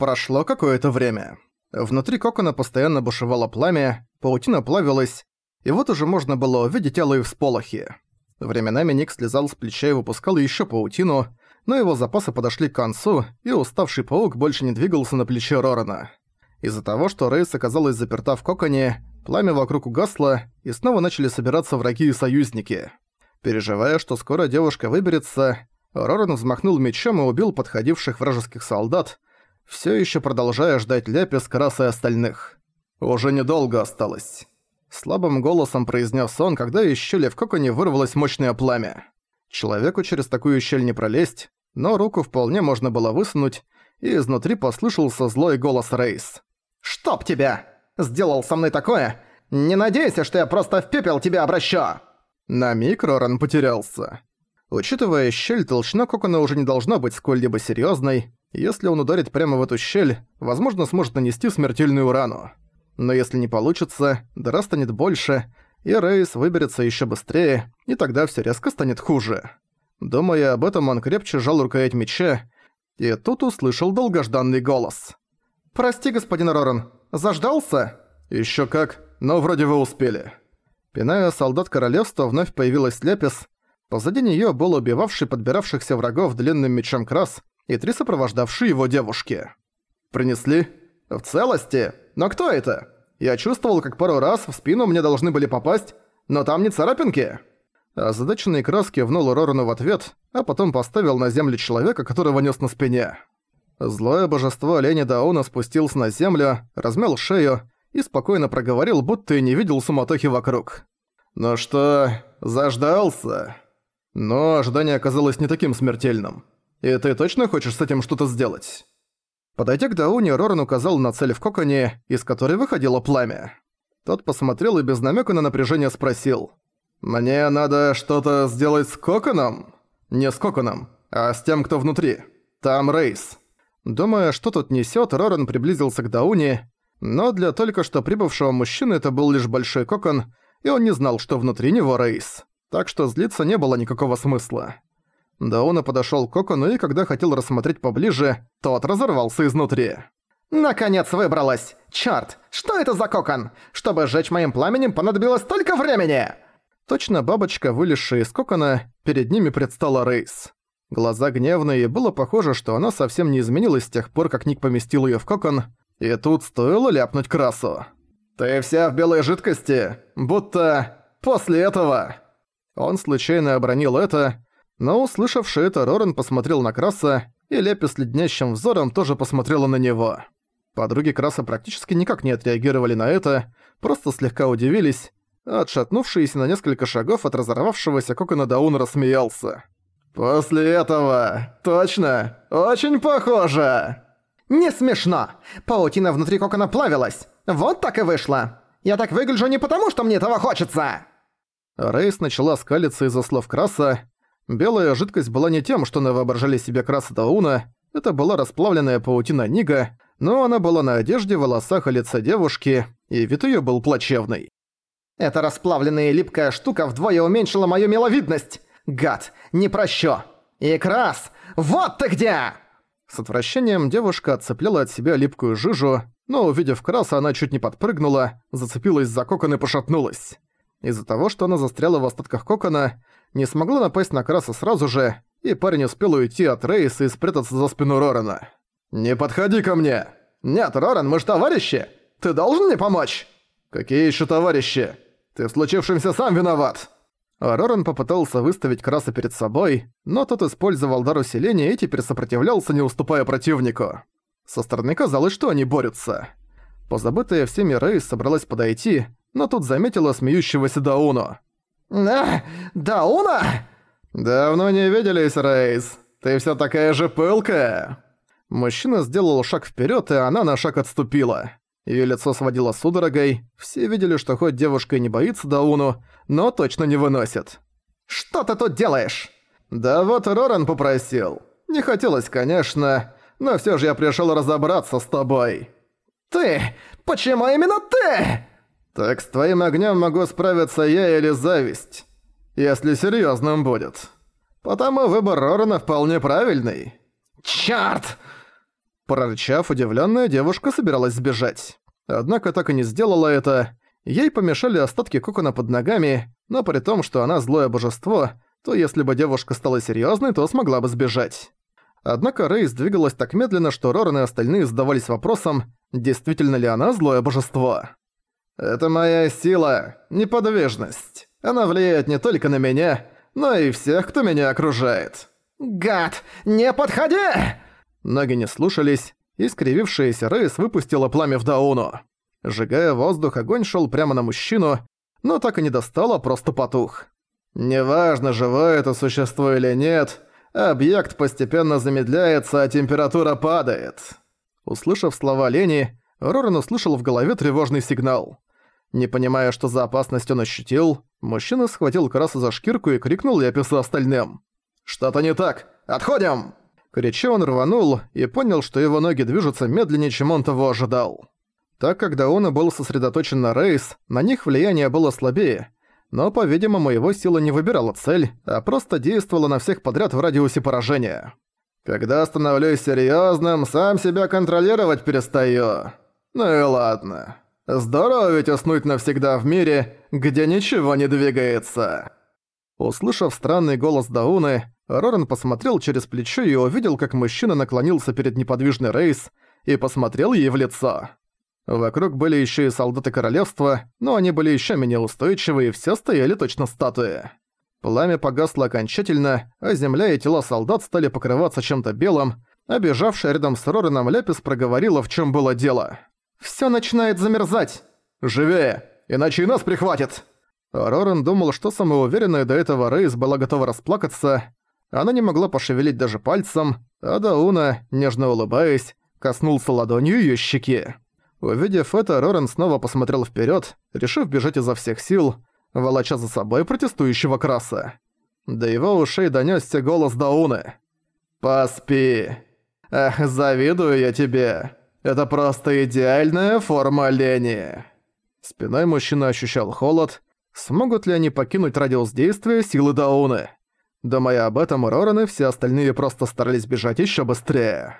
Прошло какое-то время. Внутри кокона постоянно бушевало пламя, паутина плавилась, и вот уже можно было увидеть алые всполохи. Временами Ник слезал с плеча и выпускал еще паутину, но его запасы подошли к концу, и уставший паук больше не двигался на плече Рорана. Из-за того, что Рейс оказалась заперта в коконе, пламя вокруг угасло, и снова начали собираться враги и союзники. Переживая, что скоро девушка выберется, Роран взмахнул мечом и убил подходивших вражеских солдат, все еще продолжая ждать Ляпис, Краса и остальных. «Уже недолго осталось». Слабым голосом произнес он, когда из щели в коконе вырвалось мощное пламя. Человеку через такую щель не пролезть, но руку вполне можно было высунуть, и изнутри послышался злой голос Рейс. «Чтоб тебя! Сделал со мной такое! Не надейся, что я просто в пепел тебя обращу!» На миг Роран потерялся. Учитывая щель, толщина кокона уже не должна быть сколь-либо серьёзной. Если он ударит прямо в эту щель, возможно, сможет нанести смертельную рану. Но если не получится, дыра станет больше, и Рейс выберется ещё быстрее, и тогда всё резко станет хуже. Думая об этом, он крепче сжал рукоять меча, и тут услышал долгожданный голос. «Прости, господин Роран, заждался?» «Ещё как, но вроде вы успели». Пиная солдат королевства, вновь появилась Лепис. Позади неё был убивавший подбиравшихся врагов длинным мечом Крас и три сопровождавшие его девушки. «Принесли?» «В целости? Но кто это? Я чувствовал, как пару раз в спину мне должны были попасть, но там не царапинки». Озадаченный Крас кивнул Рорану в ответ, а потом поставил на землю человека, которого нес на спине. Злое божество оленя Дауна спустился на землю, размял шею и спокойно проговорил, будто и не видел суматохи вокруг. «Ну что, заждался?» Но ожидание оказалось не таким смертельным. И ты точно хочешь с этим что-то сделать? Подойдя к Дауне, Роран указал на цель в коконе, из которой выходило пламя. Тот посмотрел и без намека на напряжение спросил. «Мне надо что-то сделать с коконом?» «Не с коконом, а с тем, кто внутри. Там Рейс». Думая, что тут несёт, Роран приблизился к Дауне, но для только что прибывшего мужчины это был лишь большой кокон, и он не знал, что внутри него Рейс. Так что злиться не было никакого смысла. Дауна подошёл к кокону и когда хотел рассмотреть поближе, тот разорвался изнутри. «Наконец выбралась! Чёрт, что это за кокон? Чтобы сжечь моим пламенем понадобилось столько времени!» Точно бабочка, вылезшая из кокона, перед ними предстала Рейс. Глаза гневные, было похоже, что она совсем не изменилась с тех пор, как Ник поместил её в кокон, и тут стоило ляпнуть красу. «Ты вся в белой жидкости, будто после этого...» Он случайно обронил это, но услышавший это Роран посмотрел на Краса, и Лепи с леднящим взором тоже посмотрела на него. Подруги Краса практически никак не отреагировали на это, просто слегка удивились, а отшатнувшийся на несколько шагов от разорвавшегося кокона Даун рассмеялся. «После этого... Точно! Очень похоже!» «Не смешно! Паутина внутри кокона плавилась! Вот так и вышло! Я так выгляжу не потому, что мне этого хочется!» Рейс начала скалиться из-за слов Краса, Белая жидкость была не тем, что на воображали себе краса Дауна, это была расплавленная паутина Нига, но она была на одежде, волосах и лице девушки, и вид её был плачевный. «Эта расплавленная липкая штука вдвое уменьшила мою миловидность! Гад, не прощу! И крас, вот ты где!» С отвращением девушка отцепляла от себя липкую жижу, но увидев краса, она чуть не подпрыгнула, зацепилась за кокон и пошатнулась. Из-за того, что она застряла в остатках кокона, не смогла напасть на Краса сразу же, и парень успел уйти от Рейса и спрятаться за спину Рорана. «Не подходи ко мне!» «Нет, Роран, мы ж товарищи! Ты должен мне помочь!» «Какие еще товарищи? Ты в случившемся сам виноват!» Роран попытался выставить Краса перед собой, но тот использовал дар усиления и теперь сопротивлялся, не уступая противнику. Со стороны казалось, что они борются. Позабытая всеми Рейс собралась подойти, но тут заметила смеющегося Дауну. «А, Дауна?» «Давно не виделись, Рейс. Ты вся такая же пылкая». Мужчина сделал шаг вперед, и она на шаг отступила. Ее лицо сводило судорогой. Все видели, что хоть девушка и не боится Дауну, но точно не выносит. «Что ты тут делаешь?» «Да вот Роран попросил. Не хотелось, конечно, но все же я пришел разобраться с тобой». «Ты? Почему именно ты?» Так с твоим огнем могу справиться я или зависть, если серьезным будет. Потому выбор Рорана вполне правильный. Чёрт! Прорычав, удивленная девушка собиралась сбежать. Однако так и не сделала это. Ей помешали остатки кокона под ногами, но при том, что она злое божество, то если бы девушка стала серьезной, то смогла бы сбежать. Однако Рейс двигалась так медленно, что Роран и остальные задавались вопросом, действительно ли она злое божество. «Это моя сила, неподвижность. Она влияет не только на меня, но и всех, кто меня окружает». «Гад, не подходи!» Ноги не слушались, и скривившаяся Рейс выпустила пламя в Дауну. Сжигая воздух, огонь шел прямо на мужчину, но так и не достал, а просто потух. Неважно, живое это существо или нет, объект постепенно замедляется, а температура падает. Услышав слова Лени, Роран услышал в голове тревожный сигнал. Не понимая, что за опасность он ощутил, мужчина схватил Краса за шкирку и крикнул Ляпису остальным. «Что-то не так! Отходим!» Крича он рванул и понял, что его ноги движутся медленнее, чем он того ожидал. Так как Дауна был сосредоточен на Рейс, на них влияние было слабее, но, по-видимому, его сила не выбирала цель, а просто действовала на всех подряд в радиусе поражения. «Когда становлюсь серьёзным, сам себя контролировать перестаю. Ну и ладно. Здорово ведь уснуть навсегда в мире, где ничего не двигается». Услышав странный голос Дауны, Роран посмотрел через плечо и увидел, как мужчина наклонился перед неподвижной Рейс и посмотрел ей в лицо. Вокруг были еще и солдаты королевства, но они были еще менее устойчивы и все стояли точно статуи. Пламя погасло окончательно, а земля и тела солдат стали покрываться чем-то белым, а бежавшая рядом с Рораном Ляпис проговорила, в чем было дело. «Всё начинает замерзать!» «Живее, иначе и нас прихватит!» Роран думал, что самоуверенная до этого Рейс была готова расплакаться. Она не могла пошевелить даже пальцем, а Дауна, нежно улыбаясь, коснулся ладонью её щеки. Увидев это, Рорен снова посмотрел вперед, решив бежать изо всех сил, волоча за собой протестующего краса. До его ушей донёсся голос Дауны. «Поспи. Эх, завидую я тебе. Это просто идеальная форма лени». Спиной мужчина ощущал холод. Смогут ли они покинуть радиус действия силы Дауны? Думая об этом, Роран и все остальные просто старались бежать ещё быстрее.